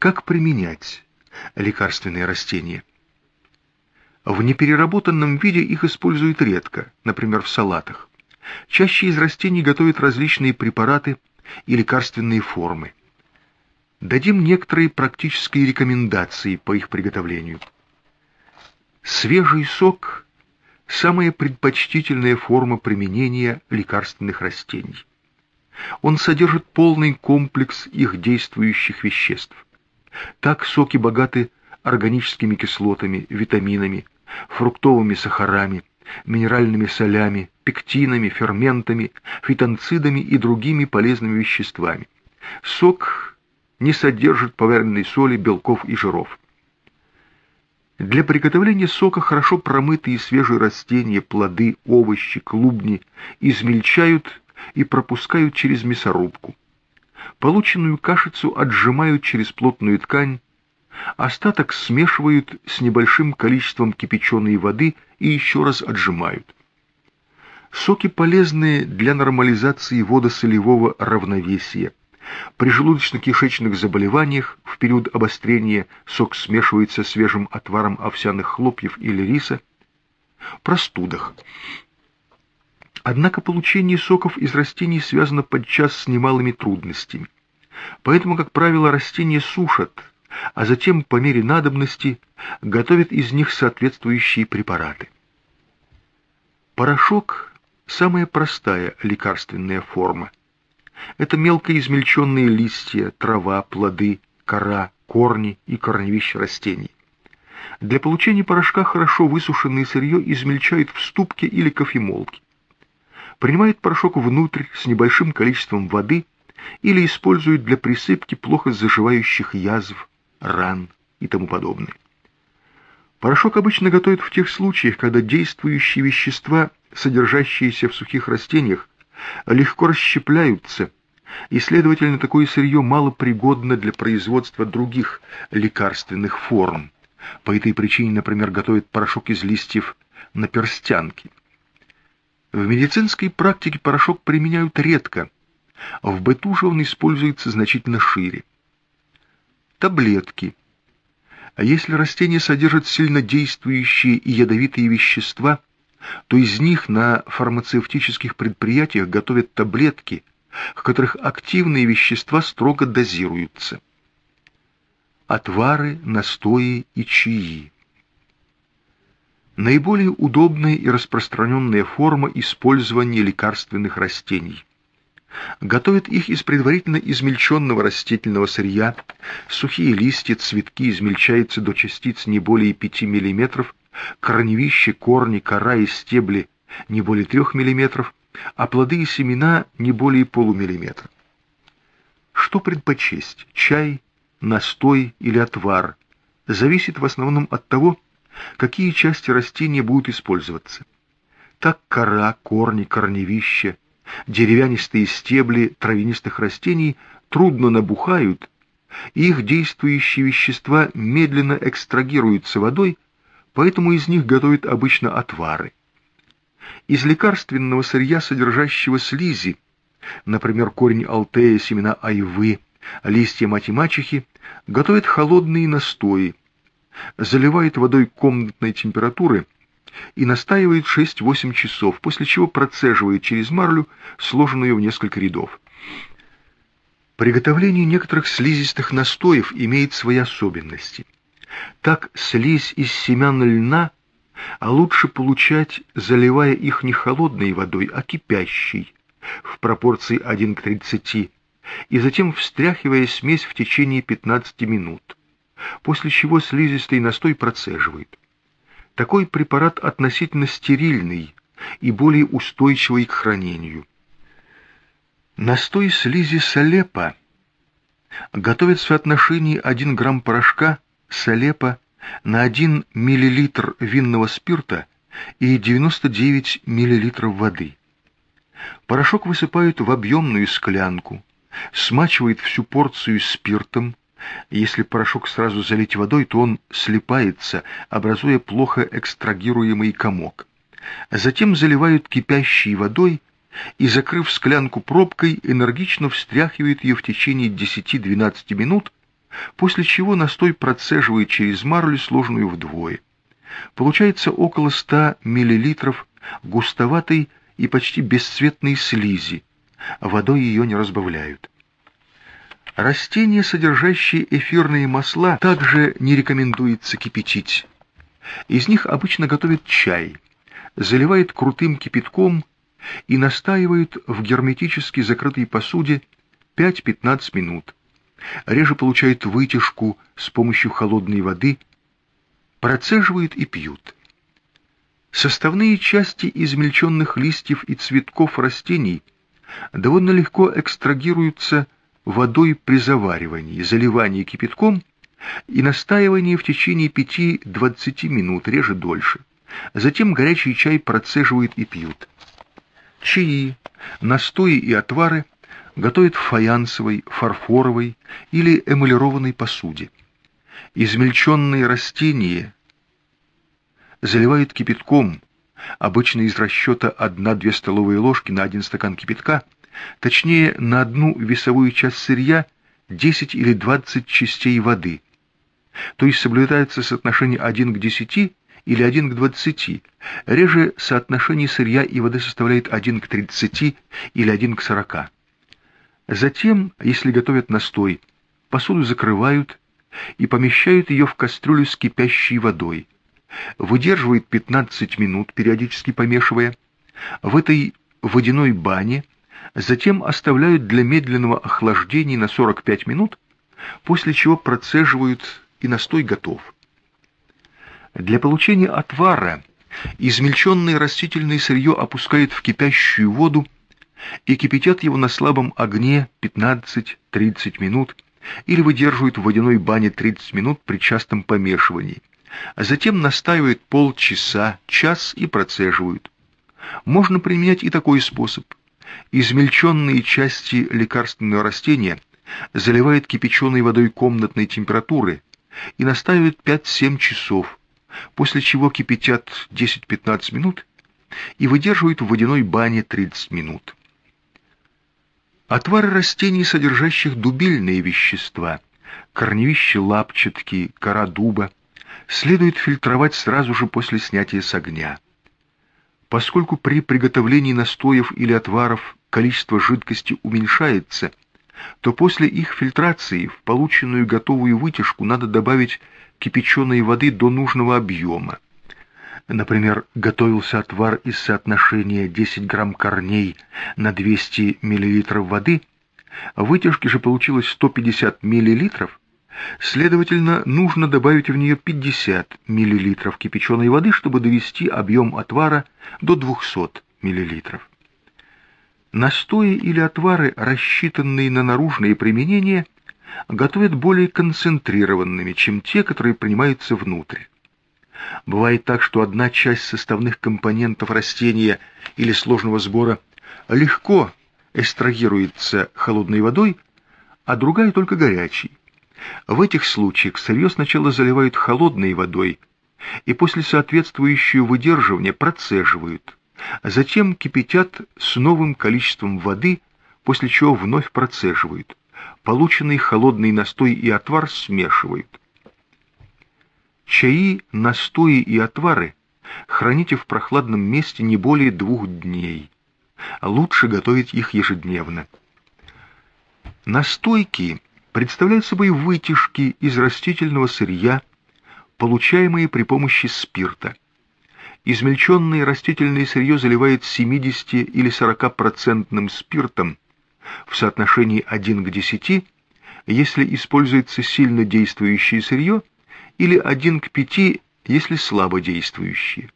Как применять лекарственные растения? В непереработанном виде их используют редко, например, в салатах. Чаще из растений готовят различные препараты и лекарственные формы. Дадим некоторые практические рекомендации по их приготовлению. Свежий сок – самая предпочтительная форма применения лекарственных растений. Он содержит полный комплекс их действующих веществ. Так соки богаты органическими кислотами, витаминами, фруктовыми сахарами, минеральными солями, пектинами, ферментами, фитонцидами и другими полезными веществами. Сок не содержит поваренной соли, белков и жиров. Для приготовления сока хорошо промытые свежие растения, плоды, овощи, клубни измельчают и пропускают через мясорубку. Полученную кашицу отжимают через плотную ткань, остаток смешивают с небольшим количеством кипяченой воды и еще раз отжимают. Соки полезны для нормализации водосолевого равновесия. При желудочно-кишечных заболеваниях в период обострения сок смешивается с свежим отваром овсяных хлопьев или риса. Простудах. Однако получение соков из растений связано подчас с немалыми трудностями. Поэтому, как правило, растения сушат, а затем, по мере надобности, готовят из них соответствующие препараты. Порошок – самая простая лекарственная форма. Это мелко измельченные листья, трава, плоды, кора, корни и корневища растений. Для получения порошка хорошо высушенное сырье измельчают в ступке или кофемолке принимает порошок внутрь с небольшим количеством воды или использует для присыпки плохо заживающих язв, ран и тому подобное. Порошок обычно готовят в тех случаях, когда действующие вещества, содержащиеся в сухих растениях, легко расщепляются, и, следовательно, такое сырье мало пригодно для производства других лекарственных форм. По этой причине, например, готовят порошок из листьев на перстянке. В медицинской практике порошок применяют редко, в быту же он используется значительно шире. Таблетки. А если растение содержит сильно действующие и ядовитые вещества, то из них на фармацевтических предприятиях готовят таблетки, в которых активные вещества строго дозируются. Отвары, настои и чаи. Наиболее удобная и распространенная форма использования лекарственных растений. Готовят их из предварительно измельченного растительного сырья, сухие листья, цветки измельчаются до частиц не более 5 мм, корневище, корни, кора и стебли не более 3 мм, а плоды и семена не более полумиллиметра. Что предпочесть, чай, настой или отвар, зависит в основном от того, какие части растения будут использоваться. Так кора, корни, корневища, деревянистые стебли травянистых растений трудно набухают, их действующие вещества медленно экстрагируются водой, поэтому из них готовят обычно отвары. Из лекарственного сырья, содержащего слизи, например, корень алтея, семена айвы, листья мати-мачехи, готовят холодные настои, заливает водой комнатной температуры и настаивает 6-8 часов, после чего процеживает через марлю, сложенную в несколько рядов. Приготовление некоторых слизистых настоев имеет свои особенности. Так слизь из семян льна а лучше получать, заливая их не холодной водой, а кипящей, в пропорции 1 к 30, и затем встряхивая смесь в течение 15 минут после чего слизистый настой процеживает. Такой препарат относительно стерильный и более устойчивый к хранению. Настой слизи солепа готовят в соотношении 1 грамм порошка солепа на 1 миллилитр винного спирта и 99 миллилитров воды. Порошок высыпают в объемную склянку, смачивают всю порцию спиртом, если порошок сразу залить водой, то он слипается, образуя плохо экстрагируемый комок. Затем заливают кипящей водой и, закрыв склянку пробкой, энергично встряхивают ее в течение 10-12 минут, после чего настой процеживает через марлю, сложенную вдвое. Получается около 100 мл густоватой и почти бесцветной слизи, водой ее не разбавляют. Растения, содержащие эфирные масла, также не рекомендуется кипятить. Из них обычно готовят чай, заливают крутым кипятком и настаивают в герметически закрытой посуде 5-15 минут. Реже получают вытяжку с помощью холодной воды, процеживают и пьют. Составные части измельченных листьев и цветков растений довольно легко экстрагируются водой при заваривании, заливании кипятком и настаивании в течение 5-20 минут, реже дольше. Затем горячий чай процеживают и пьют. Чаи, настои и отвары готовят в фаянсовой, фарфоровой или эмалированной посуде. Измельченные растения заливают кипятком, обычно из расчета 1-2 столовые ложки на 1 стакан кипятка, точнее на одну весовую часть сырья 10 или 20 частей воды, то есть соблюдается соотношение 1 к 10 или 1 к 20, реже соотношение сырья и воды составляет 1 к 30 или 1 к 40. Затем, если готовят настой, посуду закрывают и помещают ее в кастрюлю с кипящей водой. Выдерживают 15 минут, периодически помешивая. В этой водяной бане затем оставляют для медленного охлаждения на 45 минут, после чего процеживают и настой готов. Для получения отвара измельченное растительное сырье опускают в кипящую воду и кипятят его на слабом огне 15-30 минут или выдерживают в водяной бане 30 минут при частом помешивании, а затем настаивают полчаса, час и процеживают. Можно применять и такой способ. Измельченные части лекарственного растения заливают кипяченой водой комнатной температуры и настаивают 5-7 часов, после чего кипятят 10-15 минут и выдерживают в водяной бане 30 минут. Отвары растений, содержащих дубильные вещества, корневища лапчатки, кора дуба, следует фильтровать сразу же после снятия с огня. Поскольку при приготовлении настоев или отваров количество жидкости уменьшается, то после их фильтрации в полученную готовую вытяжку надо добавить кипяченой воды до нужного объема. Например, готовился отвар из соотношения 10 грамм корней на 200 миллилитров воды, в вытяжке же получилось 150 миллилитров, следовательно, нужно добавить в нее 50 миллилитров кипяченой воды, чтобы довести объем отвара до 200 миллилитров. Настои или отвары, рассчитанные на наружные применения, готовят более концентрированными, чем те, которые принимаются внутрь. Бывает так, что одна часть составных компонентов растения или сложного сбора легко эстрагируется холодной водой, а другая только горячей. В этих случаях сырье сначала заливают холодной водой и после соответствующего выдерживания процеживают, а затем кипятят с новым количеством воды, после чего вновь процеживают. Полученный холодный настой и отвар смешивают. Чаи, настои и отвары храните в прохладном месте не более двух дней. Лучше готовить их ежедневно. Настойки представляют собой вытяжки из растительного сырья, получаемые при помощи спирта. Измельченное растительное сырье заливает 70 или 40% спиртом в соотношении 1 к 10, если используется сильно действующее сырье – или 1 к 5, если слабо действующие.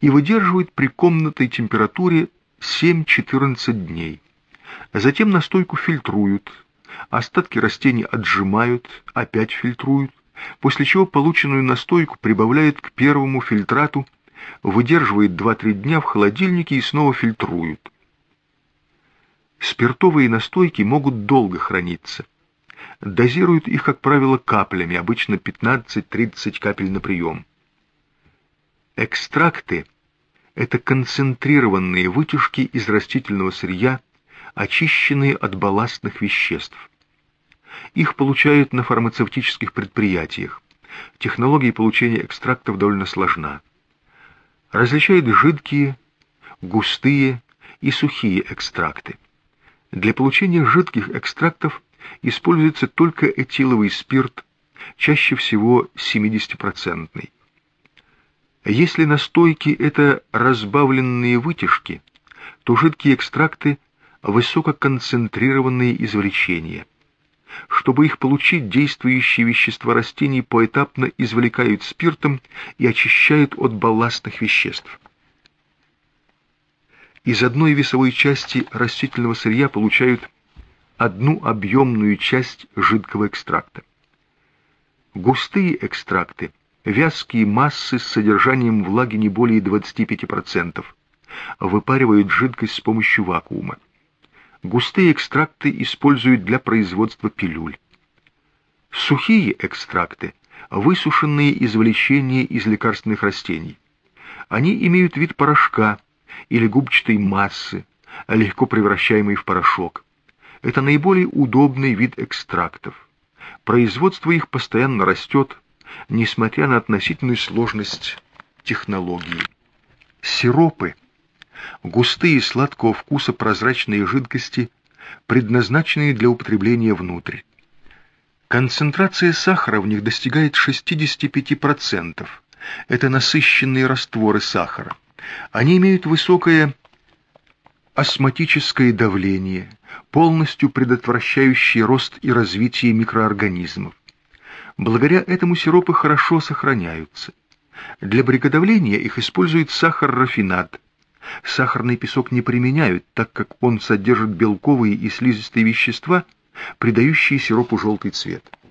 И выдерживают при комнатной температуре 7-14 дней. Затем настойку фильтруют, остатки растений отжимают, опять фильтруют, после чего полученную настойку прибавляют к первому фильтрату, выдерживают 2-3 дня в холодильнике и снова фильтруют. Спиртовые настойки могут долго храниться. Дозируют их, как правило, каплями, обычно 15-30 капель на прием. Экстракты – это концентрированные вытяжки из растительного сырья, очищенные от балластных веществ. Их получают на фармацевтических предприятиях. Технология получения экстрактов довольно сложна. Различают жидкие, густые и сухие экстракты. Для получения жидких экстрактов используется только этиловый спирт, чаще всего 70-процентный. Если настойки – это разбавленные вытяжки, то жидкие экстракты – высококонцентрированные извлечения. Чтобы их получить, действующие вещества растений поэтапно извлекают спиртом и очищают от балластных веществ. Из одной весовой части растительного сырья получают одну объемную часть жидкого экстракта. Густые экстракты – вязкие массы с содержанием влаги не более 25%, выпаривают жидкость с помощью вакуума. Густые экстракты используют для производства пилюль. Сухие экстракты – высушенные извлечения из лекарственных растений. Они имеют вид порошка или губчатой массы, легко превращаемой в порошок. Это наиболее удобный вид экстрактов. Производство их постоянно растет, несмотря на относительную сложность технологии. Сиропы – густые сладкого вкуса прозрачные жидкости, предназначенные для употребления внутрь. Концентрация сахара в них достигает 65%. Это насыщенные растворы сахара. Они имеют высокое астматическое давление, полностью предотвращающее рост и развитие микроорганизмов. Благодаря этому сиропы хорошо сохраняются. Для приготовления их используют сахар-рафинат. Сахарный песок не применяют, так как он содержит белковые и слизистые вещества, придающие сиропу желтый цвет.